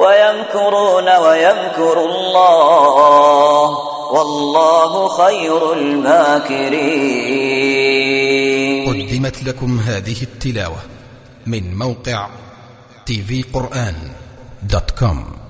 ويمكرون ويمكر الله والله خير الماكرين. قدمت لكم هذه التلاوة من موقع كوم.